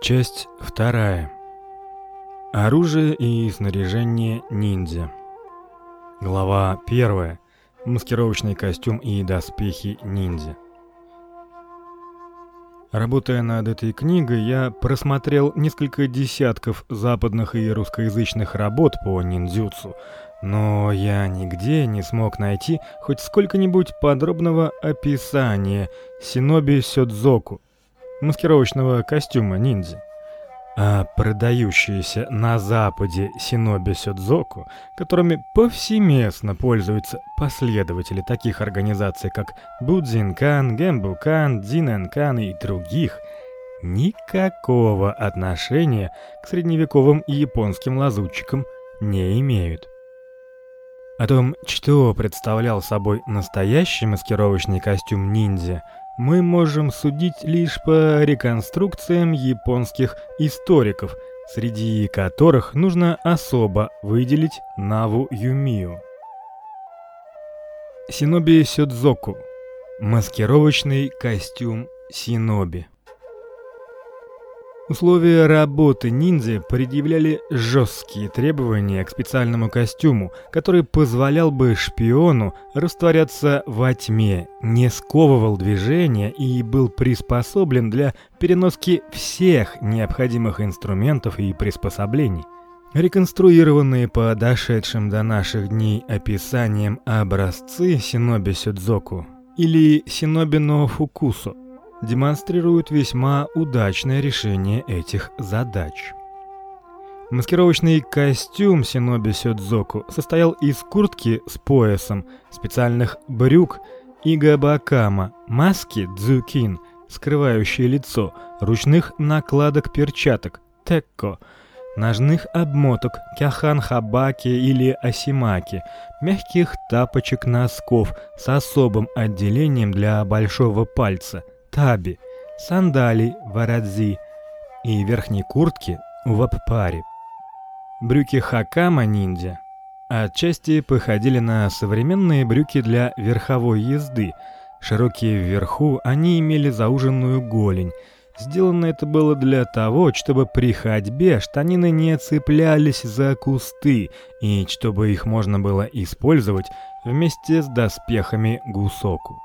Часть вторая. Оружие и снаряжение ниндзя. Глава первая. Маскировочный костюм и доспехи ниндзя. Работая над этой книгой, я просмотрел несколько десятков западных и русскоязычных работ по ниндзюцу, но я нигде не смог найти хоть сколько-нибудь подробного описания синоби сёдзоку, маскировочного костюма ниндзя а продающиеся на западе синоби сёдзоку, которыми повсеместно пользуются последователи таких организаций, как Будзинкан, Гэмбукан, Дзинэнкан и других, никакого отношения к средневековым японским лазутчикам не имеют. О том, что представлял собой настоящий маскировочный костюм ниндзя – мы можем судить лишь по реконструкциям японских историков, среди которых нужно особо выделить Наву Юмию. Синоби Сёдзоку. Маскировочный костюм синоби. Условия работы ниндзя предъявляли жесткие требования к специальному костюму, который позволял бы шпиону растворяться во тьме, не сковывал движения и был приспособлен для переноски всех необходимых инструментов и приспособлений. Реконструированные по дошедшим до наших дней описаниям образцы синоби сёдзоку или синоби но фукусо демонстрируют весьма удачное решение этих задач. Маскировочный костюм Синоби Сёдзоку состоял из куртки с поясом, специальных брюк игабакама, маски дзукин, скрывающие лицо, ручных накладок перчаток текко, ножных обмоток кяхан-хабаки или асимаки, мягких тапочек-носков с особым отделением для большого пальца – таби, сандали варадзи и верхней куртки ваппари. Брюки хакама ниндзя отчасти походили на современные брюки для верховой езды. Широкие вверху, они имели зауженную голень. Сделано это было для того, чтобы при ходьбе штанины не цеплялись за кусты и чтобы их можно было использовать вместе с доспехами гусоку.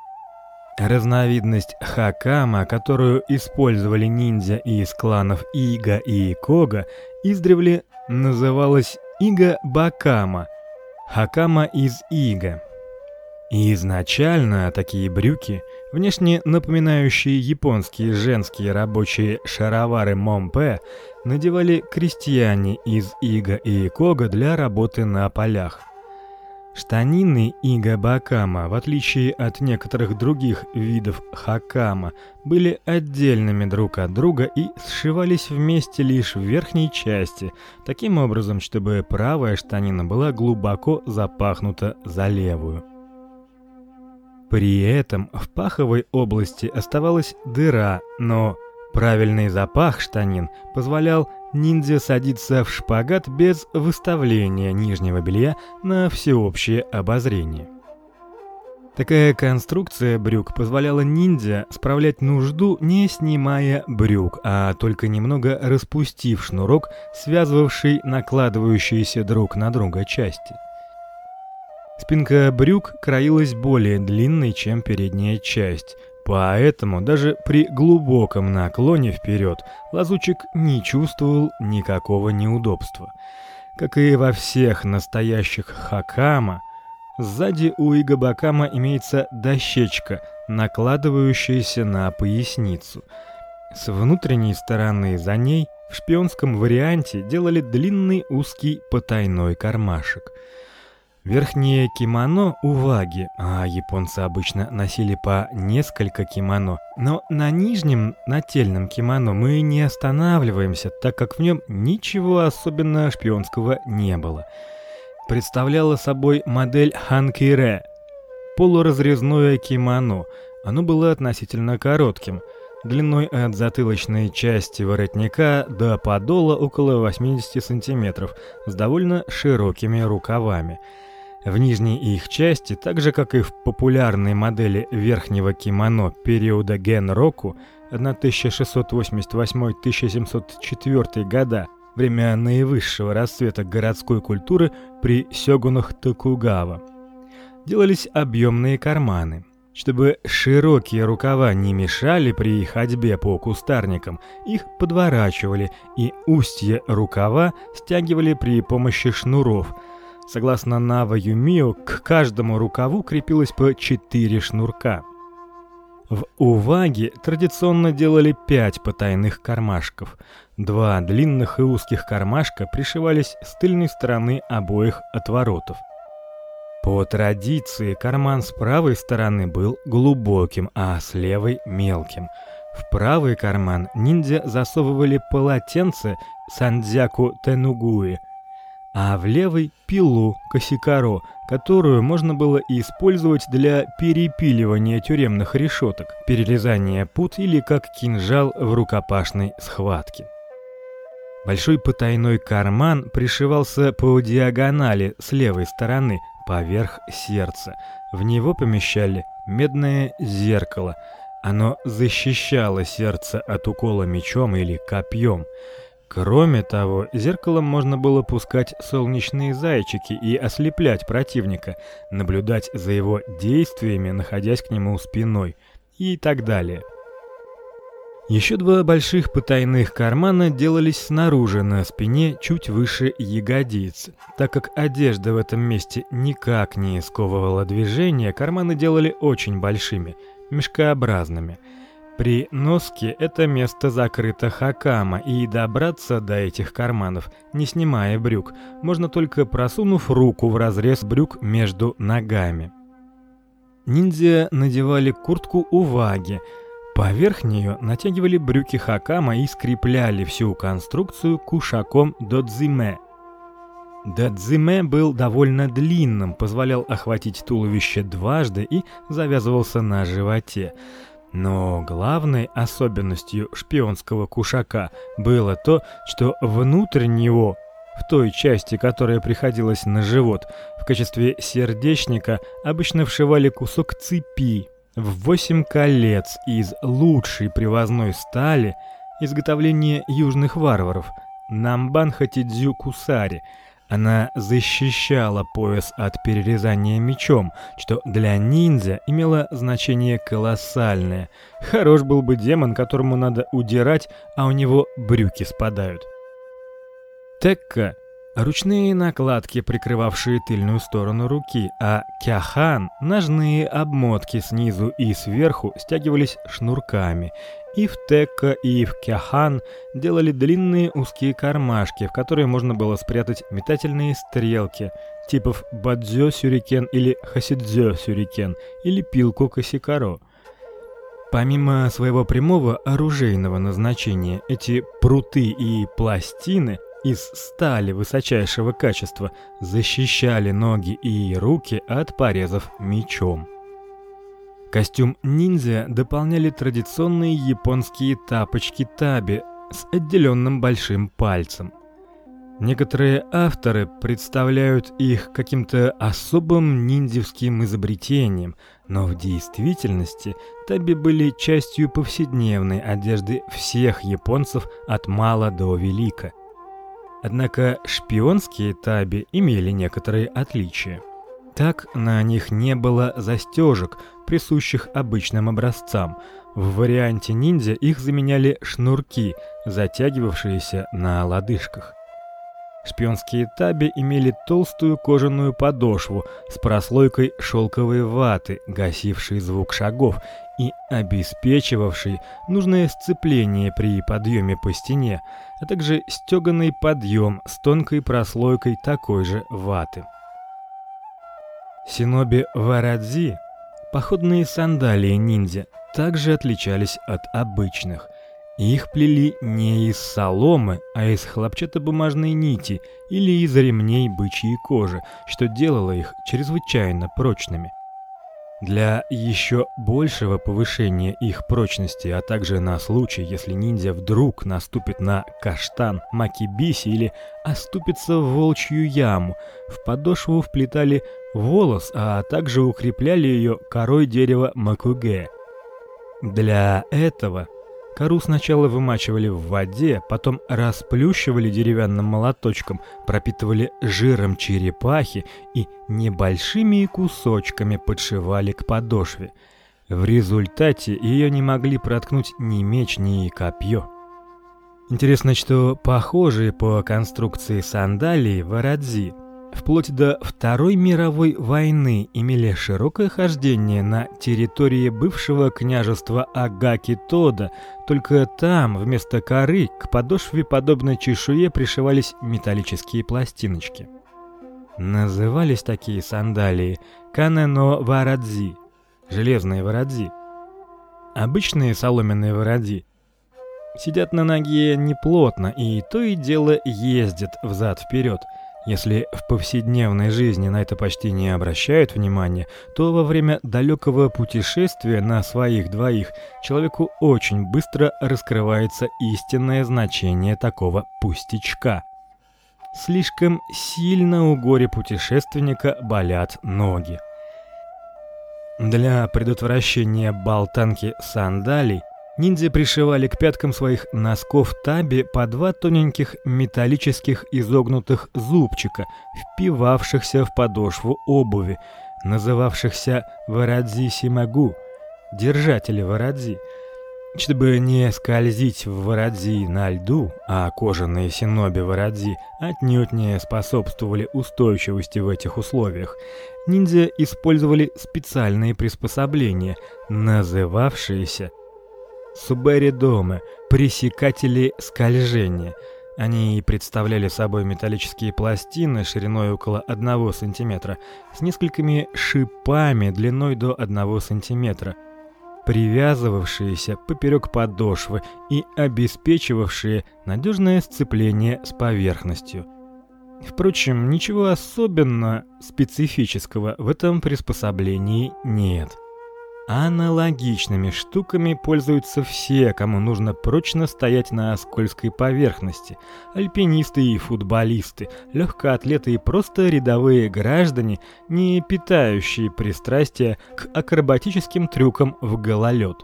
Разновидность хакама, которую использовали ниндзя из кланов Ига и Кога, издревле называлась Ига-бакама, хакама из Ига. Изначально такие брюки, внешне напоминающие японские женские рабочие шаровары момпе, надевали крестьяне из Ига и Кога для работы на полях. Штанины Ига Бакама, в отличие от некоторых других видов хакама, были отдельными друг от друга и сшивались вместе лишь в верхней части, таким образом, чтобы правая штанина была глубоко запахнута за левую. При этом в паховой области оставалась дыра, но правильный запах штанин позволял ниндзя садится в шпагат без выставления нижнего белья на всеобщее обозрение. Такая конструкция брюк позволяла ниндзя справлять нужду, не снимая брюк, а только немного распустив шнурок, связывавший накладывающиеся друг на друга части. Спинка брюк краилась более длинной, чем передняя часть, Поэтому даже при глубоком наклоне вперед лазучик не чувствовал никакого неудобства. Как и во всех настоящих хакама, сзади у игабакама имеется дощечка, накладывающаяся на поясницу. С внутренней стороны за ней в шпионском варианте делали длинный узкий потайной кармашек – Верхнее кимоно у ваги, а японцы обычно носили по несколько кимоно. Но на нижнем нательном кимоно мы не останавливаемся, так как в нем ничего особенно шпионского не было. Представляло собой модель ханкире, полуразрезное кимоно. Оно было относительно коротким, длиной от затылочной части воротника до подола около 80 сантиметров, с довольно широкими рукавами. В нижней их части, так же как и в популярной модели верхнего кимоно периода Ген-року 1688-1704 года, время наивысшего расцвета городской культуры при сёгунах Токугава, делались объемные карманы. Чтобы широкие рукава не мешали при ходьбе по кустарникам, их подворачивали и устья рукава стягивали при помощи шнуров. Согласно Нава Юмио, к каждому рукаву крепилось по четыре шнурка. В Уваге традиционно делали пять потайных кармашков. Два длинных и узких кармашка пришивались с тыльной стороны обоих отворотов. По традиции, карман с правой стороны был глубоким, а с левой мелким. В правый карман ниндзя засовывали полотенце сандзяку тенугуи, а в левый пилу косикаро, которую можно было использовать для перепиливания тюремных решеток, перерезания пут или как кинжал в рукопашной схватке. Большой потайной карман пришивался по диагонали с левой стороны поверх сердца. В него помещали медное зеркало. Оно защищало сердце от укола мечом или копьем. Кроме того, зеркалом можно было пускать солнечные зайчики и ослеплять противника, наблюдать за его действиями, находясь к нему спиной и так далее. Еще два больших потайных кармана делались снаружи на спине, чуть выше ягодиц. Так как одежда в этом месте никак не сковывала движение, карманы делали очень большими, мешкообразными. При носке это место закрыто хакама, и добраться до этих карманов, не снимая брюк, можно только просунув руку в разрез брюк между ногами. Ниндзя надевали куртку уваги, Поверх нее натягивали брюки хакама и скрепляли всю конструкцию кушаком додзиме. Додзиме был довольно длинным, позволял охватить туловище дважды и завязывался на животе. Но главной особенностью шпионского кушака было то, что внутрь него, в той части, которая приходилась на живот, в качестве сердечника обычно вшивали кусок цепи, в восемь колец из лучшей привозной стали изготовления южных варваров Намбан Хатидзю Кусари. Она защищала пояс от перерезания мечом, что для ниндзя имело значение колоссальное. Хорош был бы демон, которому надо удирать, а у него брюки спадают. Текка Ручные накладки, прикрывавшие тыльную сторону руки, а кяхан, ножные обмотки снизу и сверху стягивались шнурками. И в текка, и в кяхан делали длинные узкие кармашки, в которые можно было спрятать метательные стрелки, типов бадзё сюрикен или хасидзё сюрикен, или пилку косикаро. Помимо своего прямого оружейного назначения, эти пруты и пластины – из стали высочайшего качества защищали ноги и руки от порезов мечом. Костюм ниндзя дополняли традиционные японские тапочки таби с отделенным большим пальцем. Некоторые авторы представляют их каким-то особым ниндзевским изобретением, но в действительности таби были частью повседневной одежды всех японцев от мала до велика. Однако шпионские таби имели некоторые отличия. Так на них не было застежек, присущих обычным образцам. В варианте ниндзя их заменяли шнурки, затягивавшиеся на лодыжках. Шпионские таби имели толстую кожаную подошву с прослойкой шелковой ваты, гасившей звук шагов и обеспечивавшей нужное сцепление при подъеме по стене, а также стеганый подъем с тонкой прослойкой такой же ваты. Синоби варадзи, походные сандалии ниндзя, также отличались от обычных. Их плели не из соломы, а из хлопчатобумажной нити или из ремней бычьей кожи, что делало их чрезвычайно прочными. Для еще большего повышения их прочности, а также на случай, если ниндзя вдруг наступит на каштан макибиси или оступится в волчью яму, в подошву вплетали волос, а также укрепляли ее корой дерева макуге. Для этого Кору сначала вымачивали в воде, потом расплющивали деревянным молоточком, пропитывали жиром черепахи и небольшими кусочками подшивали к подошве. В результате ее не могли проткнуть ни меч, ни копье. Интересно, что похожие по конструкции сандалии варадзи вплоть до Второй мировой войны имели широкое хождение на территории бывшего княжества Агаки-Тода, только там вместо коры к подошве подобной чешуе пришивались металлические пластиночки. Назывались такие сандалии канено варадзи, железные варадзи. Обычные соломенные варадзи сидят на ноге неплотно и то и дело ездят взад вперед – если в повседневной жизни на это почти не обращают внимания, то во время далекого путешествия на своих двоих человеку очень быстро раскрывается истинное значение такого пустячка. Слишком сильно у горе-путешественника болят ноги. Для предотвращения болтанки сандалий Ниндзя пришивали к пяткам своих носков таби по два тоненьких металлических изогнутых зубчика, впивавшихся в подошву обуви, называвшихся варадзи симагу, держатели варадзи. Чтобы не скользить в варадзи на льду, а кожаные синоби варадзи отнюдь не способствовали устойчивости в этих условиях, ниндзя использовали специальные приспособления, называвшиеся субаридомы, пресекатели скольжения. Они представляли собой металлические пластины шириной около 1 см с несколькими шипами длиной до 1 см, привязывавшиеся поперек подошвы и обеспечивавшие надежное сцепление с поверхностью. Впрочем, ничего особенно специфического в этом приспособлении нет. Аналогичными штуками пользуются все, кому нужно прочно стоять на скользкой поверхности. Альпинисты и футболисты, легкоатлеты и просто рядовые граждане, не питающие пристрастия к акробатическим трюкам в гололед.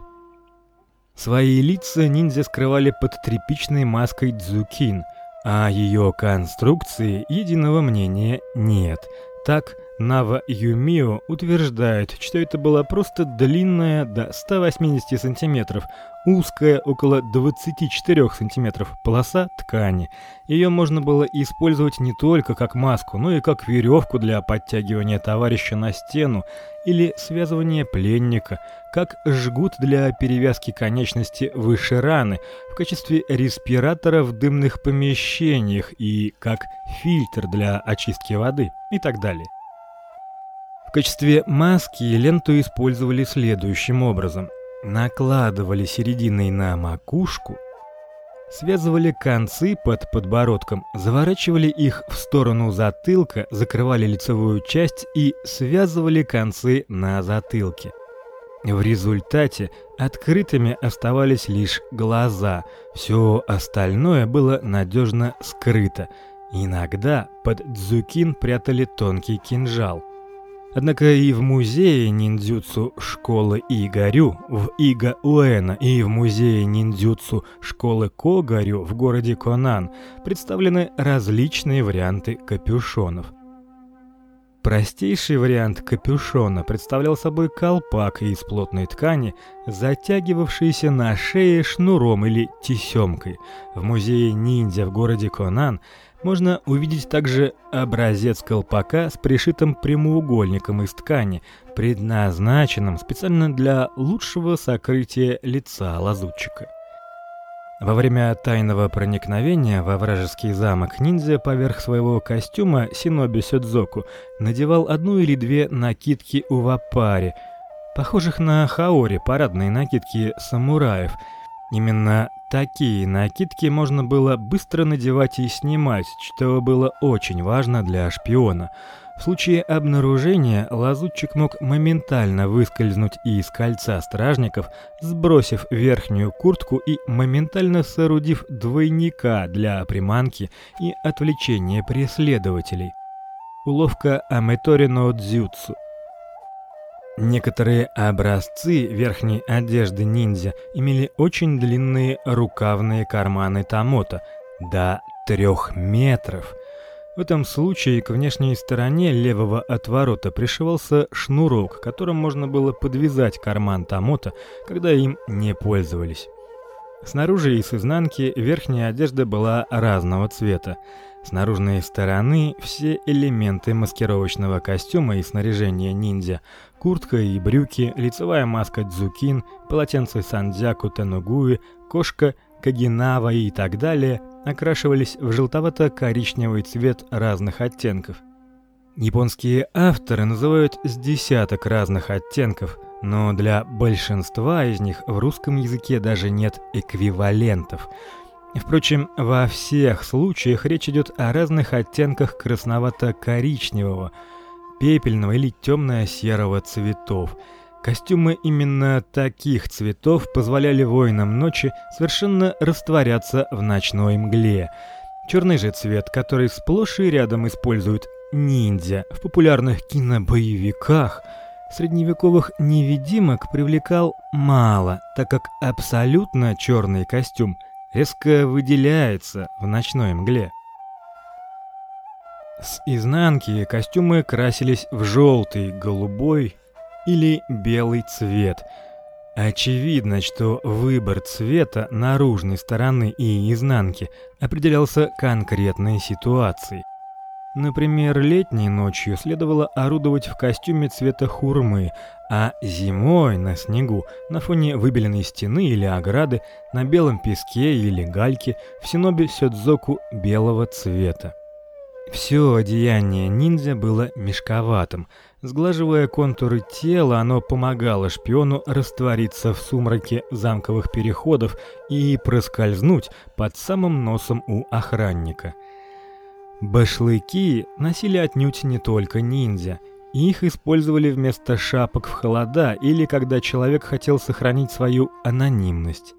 Свои лица ниндзя скрывали под тряпичной маской дзукин, а ее конструкции единого мнения нет. Так Нава Юмио утверждает, что это была просто длинная до 180 сантиметров, узкая около 24 сантиметров полоса ткани. Ее можно было использовать не только как маску, но и как веревку для подтягивания товарища на стену или связывания пленника, как жгут для перевязки конечности выше раны, в качестве респиратора в дымных помещениях и как фильтр для очистки воды и так далее. В качестве маски ленту использовали следующим образом: накладывали серединой на макушку, связывали концы под подбородком, заворачивали их в сторону затылка, закрывали лицевую часть и связывали концы на затылке. В результате открытыми оставались лишь глаза. Все остальное было надежно скрыто. Иногда под дзукин прятали тонкий кинжал. Однако и в музее ниндзюцу школы Игарю в Ига-Уэна и в музее ниндзюцу школы Когарю в городе Конан представлены различные варианты капюшонов. Простейший вариант капюшона представлял собой колпак из плотной ткани, затягивавшийся на шее шнуром или тесемкой. В музее ниндзя в городе Конан можно увидеть также образец колпака с пришитым прямоугольником из ткани, предназначенным специально для лучшего сокрытия лица лазутчика. Во время тайного проникновения во вражеский замок ниндзя поверх своего костюма синоби сёдзоку надевал одну или две накидки увапари, похожих на хаори, парадные накидки самураев. Именно Такие накидки можно было быстро надевать и снимать, что было очень важно для шпиона. В случае обнаружения лазутчик мог моментально выскользнуть из кольца стражников, сбросив верхнюю куртку и моментально соорудив двойника для приманки и отвлечения преследователей. Уловка Аметори но дзюцу. Некоторые образцы верхней одежды ниндзя имели очень длинные рукавные карманы тамото, до трех метров. В этом случае к внешней стороне левого отворота пришивался шнурок, которым можно было подвязать карман тамото, когда им не пользовались. Снаружи и с изнанки верхняя одежда была разного цвета. С наружной стороны все элементы маскировочного костюма и снаряжения ниндзя: куртка и брюки, лицевая маска дзукин, полотенце сандзяку танугуи, кошка кагинава и так далее окрашивались в желтовато-коричневый цвет разных оттенков. Японские авторы называют с десяток разных оттенков, но для большинства из них в русском языке даже нет эквивалентов. Впрочем, во всех случаях речь идет о разных оттенках красновато-коричневого, пепельного или темно-серого цветов. Костюмы именно таких цветов позволяли воинам ночи совершенно растворяться в ночной мгле. Черный же цвет, который сплошь и рядом используют ниндзя в популярных кинобоевиках, средневековых невидимок привлекал мало, так как абсолютно черный костюм резко выделяется в ночной мгле. С изнанки костюмы красились в желтый, голубой или белый цвет. Очевидно, что выбор цвета наружной стороны и изнанки определялся конкретной ситуацией. Например, летней ночью следовало орудовать в костюме цвета хурмы, а зимой на снегу, на фоне выбеленной стены или ограды, на белом песке или гальке в синобе сёдзоку белого цвета. Все одеяние ниндзя было мешковатым. Сглаживая контуры тела, оно помогало шпиону раствориться в сумраке замковых переходов и проскользнуть под самым носом у охранника. Башлыки носили отнюдь не только ниндзя. Их использовали вместо шапок в холода или когда человек хотел сохранить свою анонимность.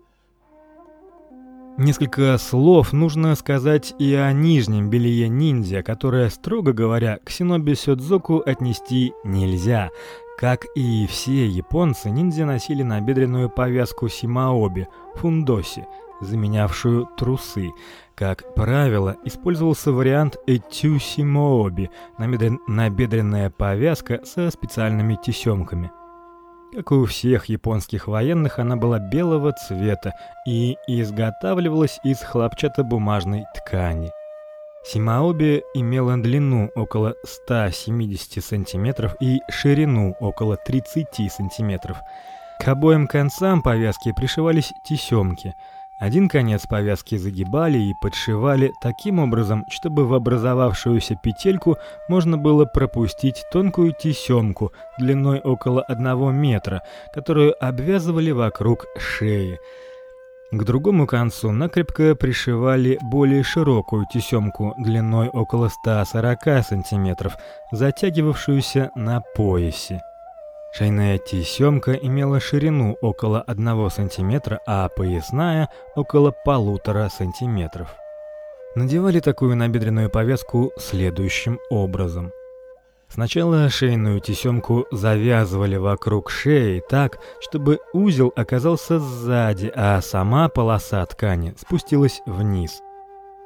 Несколько слов нужно сказать и о нижнем белье ниндзя, которое, строго говоря, к синоби сёдзоку отнести нельзя. Как и все японцы, ниндзя носили набедренную повязку симаоби, фундоси, заменявшую трусы. Как правило, использовался вариант этюсимооби, набедренная повязка со специальными тесемками. Как и у всех японских военных, она была белого цвета и изготавливалась из хлопчатобумажной ткани. Симаоби имела длину около 170 сантиметров и ширину около 30 сантиметров. К обоим концам повязки пришивались тесемки – один конец повязки загибали и подшивали таким образом, чтобы в образовавшуюся петельку можно было пропустить тонкую тесемку длиной около одного метра, которую обвязывали вокруг шеи. К другому концу накрепко пришивали более широкую тесемку длиной около 140 сантиметров, затягивавшуюся на поясе. Шейная тесемка имела ширину около 1 см, а поясная около полутора сантиметров. Надевали такую набедренную повязку следующим образом. Сначала шейную тесемку завязывали вокруг шеи так, чтобы узел оказался сзади, а сама полоса ткани спустилась вниз.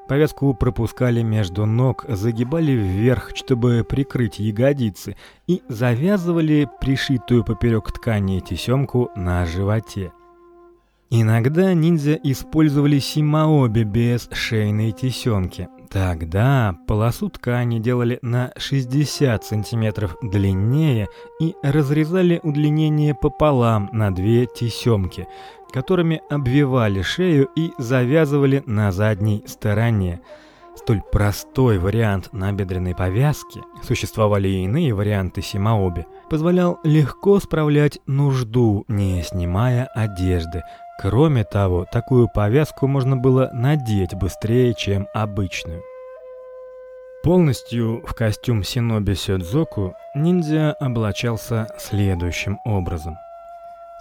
Повязку пропускали между ног, загибали вверх, чтобы прикрыть ягодицы, и завязывали пришитую поперек ткани тесемку на животе. Иногда ниндзя использовали симаоби без шейной тесемки. Тогда полосу ткани делали на 60 сантиметров длиннее и разрезали удлинение пополам на две тесемки, которыми обвивали шею и завязывали на задней стороне. Столь простой вариант набедренной повязки, существовали и иные варианты симаоби, позволял легко справлять нужду, не снимая одежды. Кроме того, такую повязку можно было надеть быстрее, чем обычную. Полностью в костюм синоби сёдзоку ниндзя облачался следующим образом.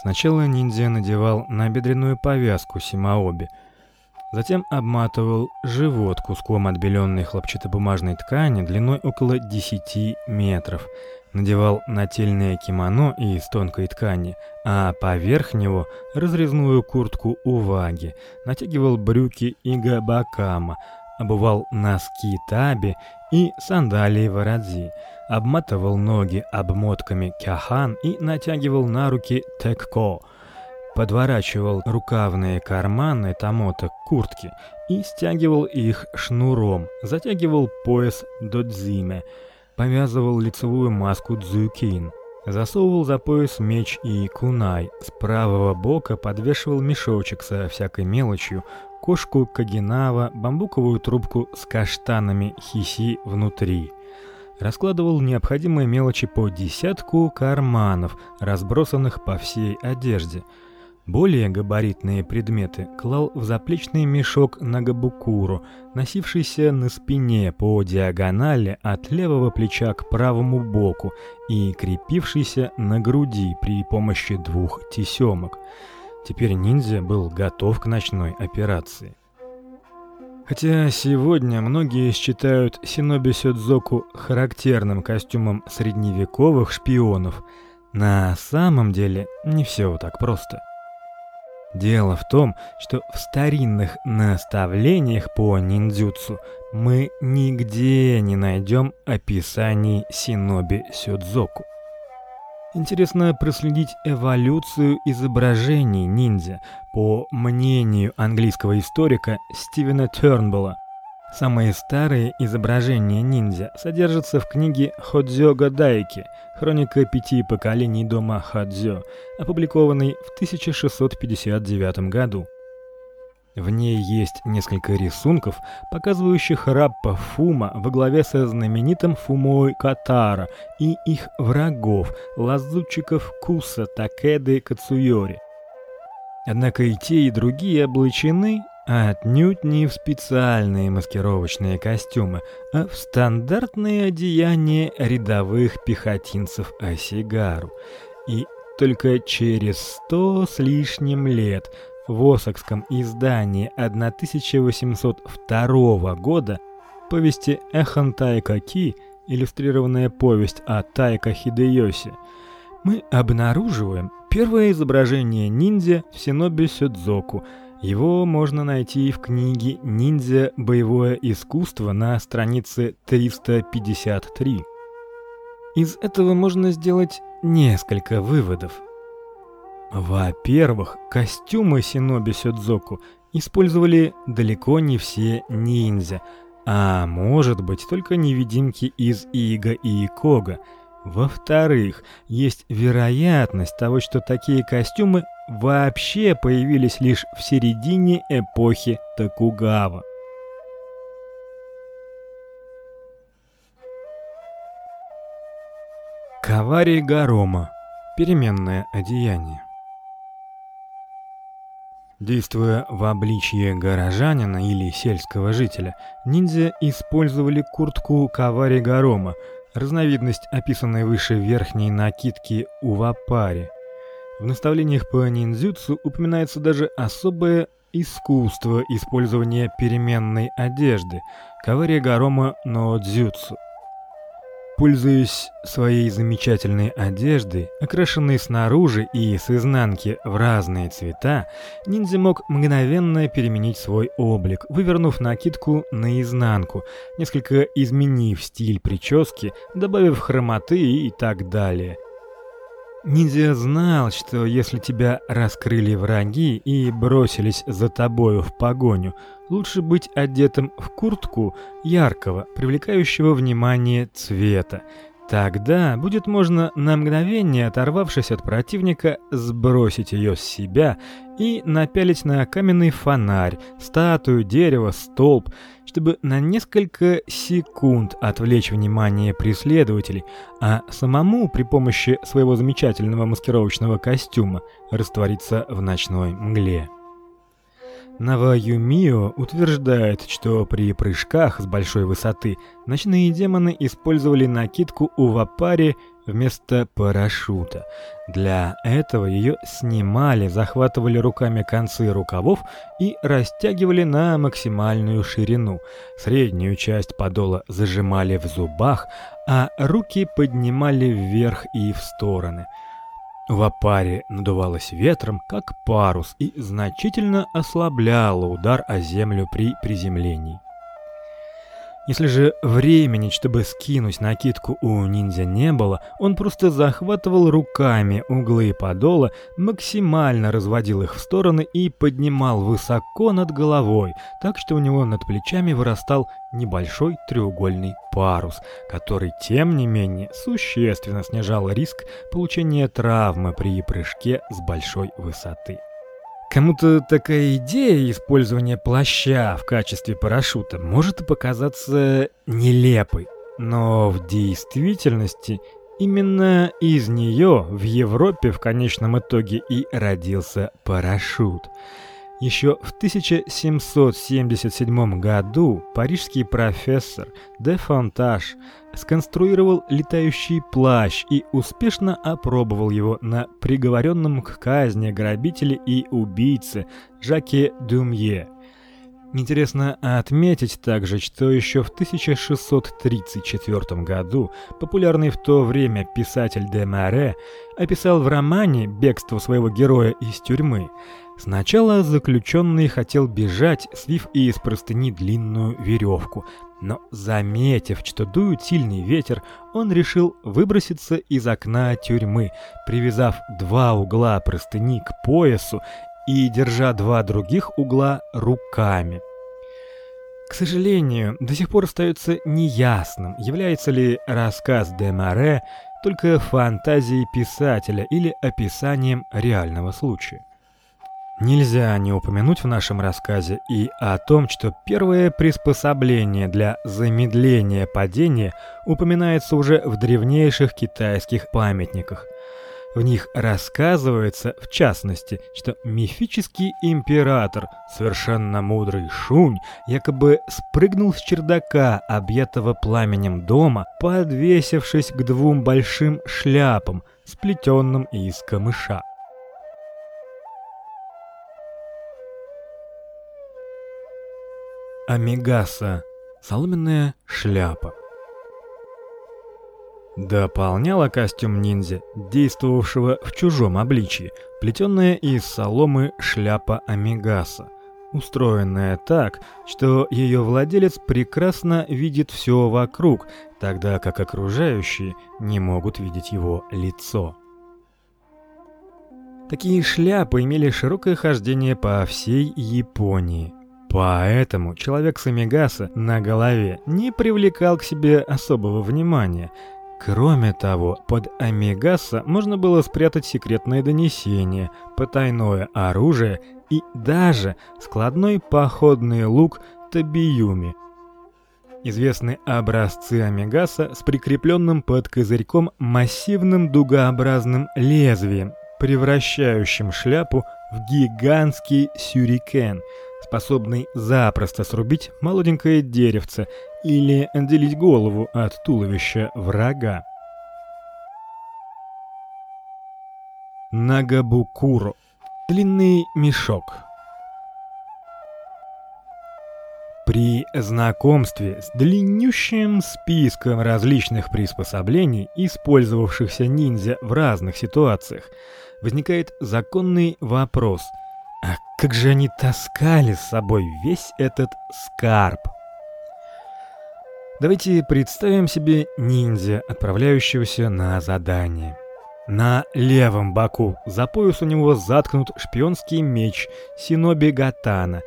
Сначала ниндзя надевал набедренную повязку симаоби, затем обматывал живот куском отбеленной хлопчатобумажной ткани длиной около 10 метров, надевал нательное кимоно из тонкой ткани, а поверх него разрезную куртку уваги, натягивал брюки игабакама, обувал носки таби и сандалии варадзи, обматывал ноги обмотками кяхан и натягивал на руки текко, подворачивал рукавные карманы тамота куртки и стягивал их шнуром, затягивал пояс додзиме, повязывал лицевую маску дзюкин, засовывал за пояс меч и кунай, с правого бока подвешивал мешочек со всякой мелочью, кошку кагинава, бамбуковую трубку с каштанами хиси внутри. Раскладывал необходимые мелочи по десятку карманов, разбросанных по всей одежде. Более габаритные предметы клал в заплечный мешок на габукуру, носившийся на спине по диагонали от левого плеча к правому боку и крепившийся на груди при помощи двух тесемок. Теперь ниндзя был готов к ночной операции. Хотя сегодня многие считают синоби сёдзоку характерным костюмом средневековых шпионов, на самом деле не все так просто. Дело в том, что в старинных наставлениях по ниндзюцу мы нигде не найдем описаний синоби сёдзоку. Интересно проследить эволюцию изображений ниндзя по мнению английского историка Стивена Тернбулла. Самые старые изображения ниндзя содержатся в книге Ходзё Гадайки. Хроника пяти поколений дома Ходзё, опубликованной в 1659 году. В ней есть несколько рисунков, показывающих раппа Фума во главе со знаменитым Фумой Катара и их врагов, лазутчиков Куса, Такеды, Кацуйори. Однако и те, и другие облачены отнюдь не в специальные маскировочные костюмы, а в стандартные одеяния рядовых пехотинцев Осигару. И только через сто с лишним лет в Осакском издании 1802 года повести Эхан Тайка Ки, иллюстрированная повесть о Тайка Хидеёси, мы обнаруживаем первое изображение ниндзя в синобе Сёдзоку. Его можно найти в книге Ниндзя боевое искусство на странице 353. Из этого можно сделать несколько выводов. Во-первых, костюмы синоби сёдзоку использовали далеко не все ниндзя, а может быть, только невидимки из Ига и Кога. Во-вторых, есть вероятность того, что такие костюмы вообще появились лишь в середине эпохи Токугава. Кавари Гарома. Переменное одеяние. Действуя в обличье горожанина или сельского жителя, ниндзя использовали куртку кавари гарома, разновидность описанной выше верхней накидки увапари. В наставлениях по ниндзюцу упоминается даже особое искусство использования переменной одежды кавари гарома но дзюцу. Пользуясь своей замечательной одеждой, окрашенной снаружи и с изнанки в разные цвета, ниндзя мог мгновенно переменить свой облик, вывернув накидку наизнанку, несколько изменив стиль прически, добавив хромоты и так далее. Ниндзя знал, что если тебя раскрыли враги и бросились за тобою в погоню, лучше быть одетым в куртку яркого, привлекающего внимание цвета. Тогда будет можно на мгновение, оторвавшись от противника, сбросить ее с себя и напялить на каменный фонарь, статую, дерево, столб, чтобы на несколько секунд отвлечь внимание преследователей, а самому при помощи своего замечательного маскировочного костюма раствориться в ночной мгле. Наваюмио утверждает, что при прыжках с большой высоты ночные демоны использовали накидку у Вапари вместо парашюта. Для этого ее снимали, захватывали руками концы рукавов и растягивали на максимальную ширину. Среднюю часть подола зажимали в зубах, а руки поднимали вверх и в стороны. Вапари надувалась ветром, как парус, и значительно ослабляла удар о землю при приземлении. Если же времени, чтобы скинуть накидку у ниндзя не было, он просто захватывал руками углы подола, максимально разводил их в стороны и поднимал высоко над головой, так что у него над плечами вырастал небольшой треугольный парус, который тем не менее существенно снижал риск получения травмы при прыжке с большой высоты. Кому-то такая идея использования плаща в качестве парашюта может показаться нелепой, но в действительности именно из нее в Европе в конечном итоге и родился парашют. Еще в 1777 году парижский профессор де Фонтаж сконструировал летающий плащ и успешно опробовал его на приговоренном к казни грабителе и убийце Жаке Думье. Интересно отметить также, что еще в 1634 году популярный в то время писатель де Маре описал в романе бегство своего героя из тюрьмы. Сначала заключенный хотел бежать, свив из простыни длинную веревку, но заметив, что дует сильный ветер, он решил выброситься из окна тюрьмы, привязав два угла простыни к поясу и держа два других угла руками. К сожалению, до сих пор остается неясным, является ли рассказ де Маре только фантазией писателя или описанием реального случая. Нельзя не упомянуть в нашем рассказе и о том, что первое приспособление для замедления падения упоминается уже в древнейших китайских памятниках. В них рассказывается, в частности, что мифический император, совершенно мудрый Шунь, якобы спрыгнул с чердака, объятого пламенем дома, подвесившись к двум большим шляпам, сплетенным из камыша. Амигаса. Соломенная шляпа. Дополняла костюм ниндзя, действовавшего в чужом обличии, плетённая из соломы шляпа Амигаса, устроенная так, что её владелец прекрасно видит всё вокруг, тогда как окружающие не могут видеть его лицо. Такие шляпы имели широкое хождение по всей Японии. Поэтому человек с амигаса на голове не привлекал к себе особого внимания. Кроме того, под амигаса можно было спрятать секретное донесение, потайное оружие и даже складной походный лук табиюми. Известны образцы амигаса с прикрепленным под козырьком массивным дугообразным лезвием, превращающим шляпу в гигантский сюрикен – способный запросто срубить молоденькое деревце или отделить голову от туловища врага. Нагабукуро длинный мешок. При знакомстве с длиннющим списком различных приспособлений, использовавшихся ниндзя в разных ситуациях, возникает законный вопрос – а как же они таскали с собой весь этот скарб? Давайте представим себе ниндзя, отправляющегося на задание. На левом боку за пояс у него заткнут шпионский меч Синоби Гатана,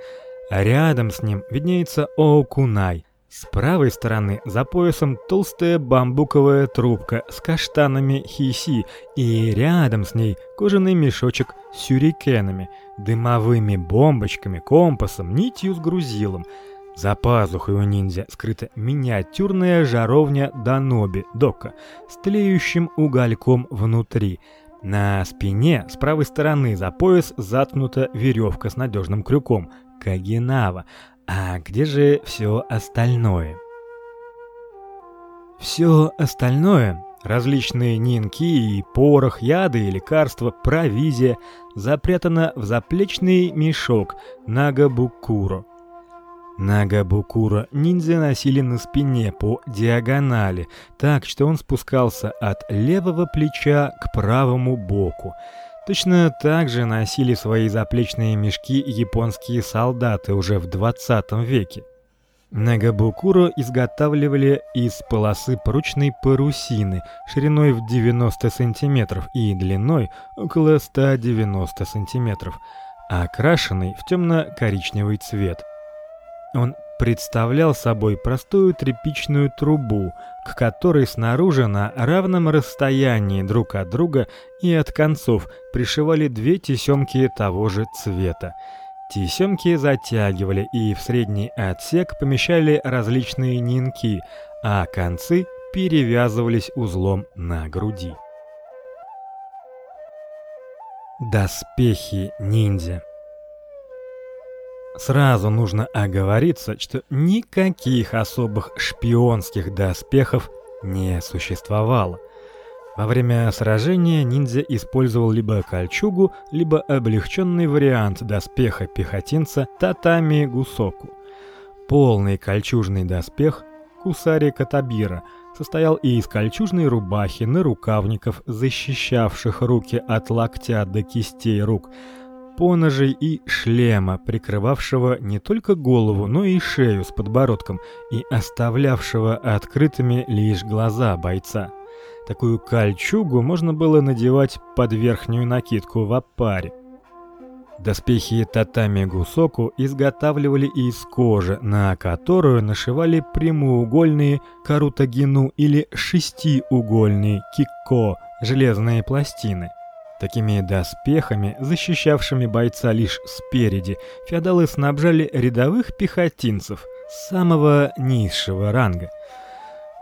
а рядом с ним виднеется Оокунай, с правой стороны за поясом толстая бамбуковая трубка с каштанами хиси и рядом с ней кожаный мешочек с сюрикенами, дымовыми бомбочками, компасом, нитью с грузилом. За пазухой у ниндзя скрыта миниатюрная жаровня Даноби Дока с тлеющим угольком внутри. На спине с правой стороны за пояс заткнута веревка с надежным крюком, Кагинава. А где же все остальное? Все остальное различные нинки и порох, яды и лекарства, провизия запрятано в заплечный мешок Нагабукуро. Нагабукуро ниндзя носили на спине по диагонали, так что он спускался от левого плеча к правому боку. Точно так же носили свои заплечные мешки японские солдаты уже в 20 веке. Нагабукуро изготавливали из полосы прочной парусины шириной в 90 сантиметров и длиной около 190 сантиметров, окрашенный в темно-коричневый цвет. Он представлял собой простую тряпичную трубу, к которой снаружи на равном расстоянии друг от друга и от концов пришивали две тесемки того же цвета. Тесемки затягивали и в средний отсек помещали различные нинки, а концы перевязывались узлом на груди. Доспехи ниндзя. Сразу нужно оговориться, что никаких особых шпионских доспехов не существовало. Во время сражения ниндзя использовал либо кольчугу, либо облегченный вариант доспеха пехотинца татами гусоку. Полный кольчужный доспех кусари катабира состоял и из кольчужной рубахи, нарукавников, защищавших руки от локтя до кистей рук, поножей и шлема, прикрывавшего не только голову, но и шею с подбородком и оставлявшего открытыми лишь глаза бойца. Такую кольчугу можно было надевать под верхнюю накидку в аппаре. Доспехи татами гусоку изготавливали из кожи, на которую нашивали прямоугольные карутагину или шестиугольные кикко железные пластины. Такими доспехами, защищавшими бойца лишь спереди, феодалы снабжали рядовых пехотинцев самого низшего ранга.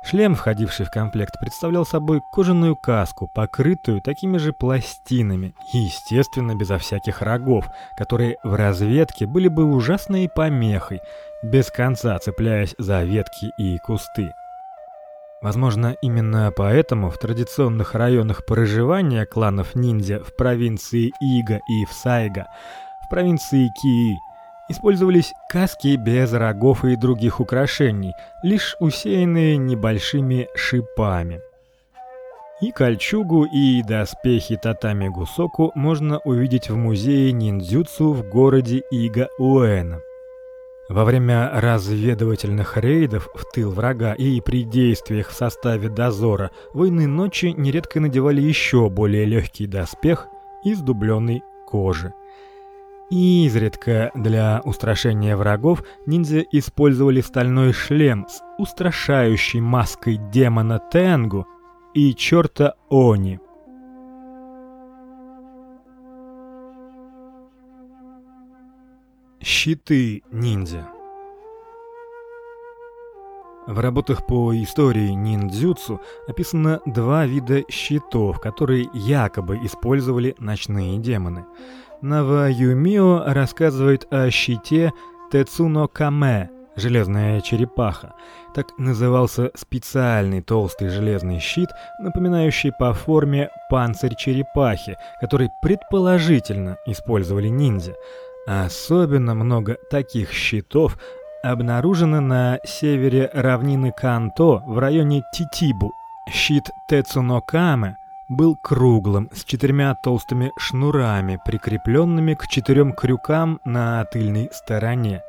Шлем, входивший в комплект, представлял собой кожаную каску, покрытую такими же пластинами, естественно, безо всяких рогов, которые в разведке были бы ужасной помехой, без конца цепляясь за ветки и кусты. Возможно, именно поэтому в традиционных районах проживания кланов ниндзя в провинции Ига и в Сайга, в провинции Кии Использовались каски без рогов и других украшений, лишь усеянные небольшими шипами. И кольчугу, и доспехи татами гусоку можно увидеть в музее ниндзюцу в городе Ига-Уэна. Во время разведывательных рейдов в тыл врага и при действиях в составе дозора войны ночи нередко надевали еще более легкий доспех из дубленой кожи. И изредка для устрашения врагов ниндзя использовали стальной шлем с устрашающей маской демона Тенгу и чёрта Они. Щиты ниндзя в работах по истории ниндзюцу описано два вида щитов, которые якобы использовали ночные демоны. Нава Юмио рассказывает о щите Тецуно Каме, железная черепаха. Так назывался специальный толстый железный щит, напоминающий по форме панцирь черепахи, который предположительно использовали ниндзя. Особенно много таких щитов обнаружено на севере равнины Канто в районе Титибу. Щит Тецуно Каме был круглым, с четырьмя толстыми шнурами, прикрепленными к четырем крюкам на тыльной стороне.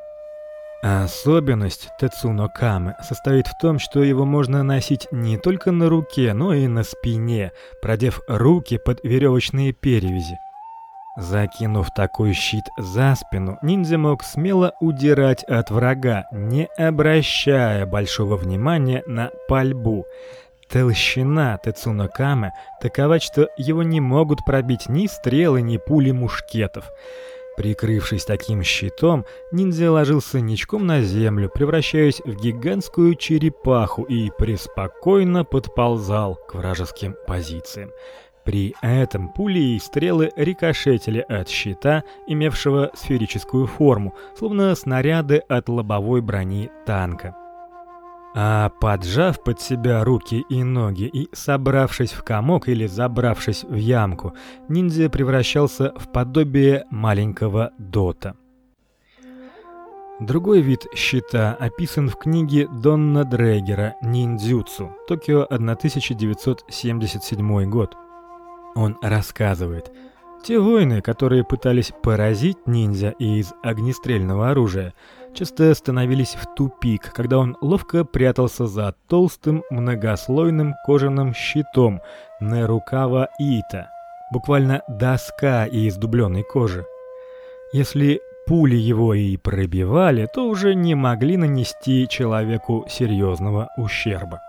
Особенность Тецуно Камы состоит в том, что его можно носить не только на руке, но и на спине, продев руки под веревочные перевязи. Закинув такой щит за спину, ниндзя мог смело удирать от врага, не обращая большого внимания на пальбу. Толщина Тецуно Каме такова, что его не могут пробить ни стрелы, ни пули мушкетов. Прикрывшись таким щитом, ниндзя ложился ничком на землю, превращаясь в гигантскую черепаху и преспокойно подползал к вражеским позициям. При этом пули и стрелы рикошетили от щита, имевшего сферическую форму, словно снаряды от лобовой брони танка. А поджав под себя руки и ноги и собравшись в комок или забравшись в ямку, ниндзя превращался в подобие маленького дота. Другой вид щита описан в книге Донна Дрейгера Ниндзюцу, Токио 1977 год. Он рассказывает: те воины, которые пытались поразить ниндзя из огнестрельного оружия, часто становились в тупик, когда он ловко прятался за толстым многослойным кожаным щитом Нерукава Ита, буквально доска из дубленой кожи. Если пули его и пробивали, то уже не могли нанести человеку серьезного ущерба.